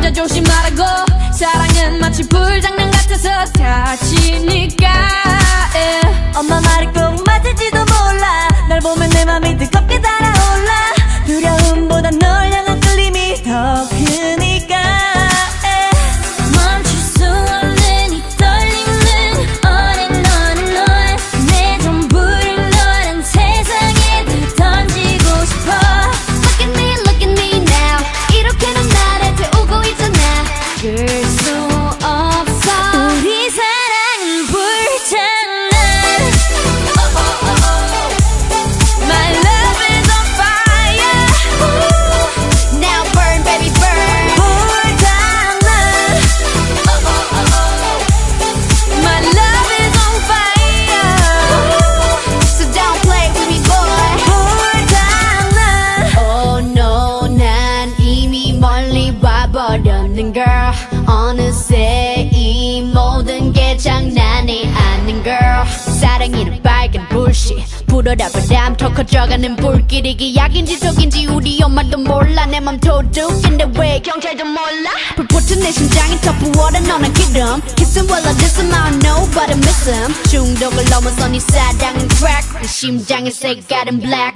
남자 조심하라고. 사랑은 마치 불장난 같아서 다치니까. yeah. 엄마 말이 꼭 맞을지도 몰라. 날 보면 내 맘이 버렸는 girl. 어느새 이 모든 게 장난이 아닌 girl. 사랑이는 빨간 불씨. 불어라 바람 더 커져가는 불길 이게 약인지 독인지 우리 엄마도 몰라 내 맘 도둑인데 왜 경찰도 몰라 불붙은 내 심장이 더 부어라 너는 기름 Kissing while I diss him I don't know but I miss him 중독을 넘어서 네 사랑은 crack 내 심장의 색깔은 black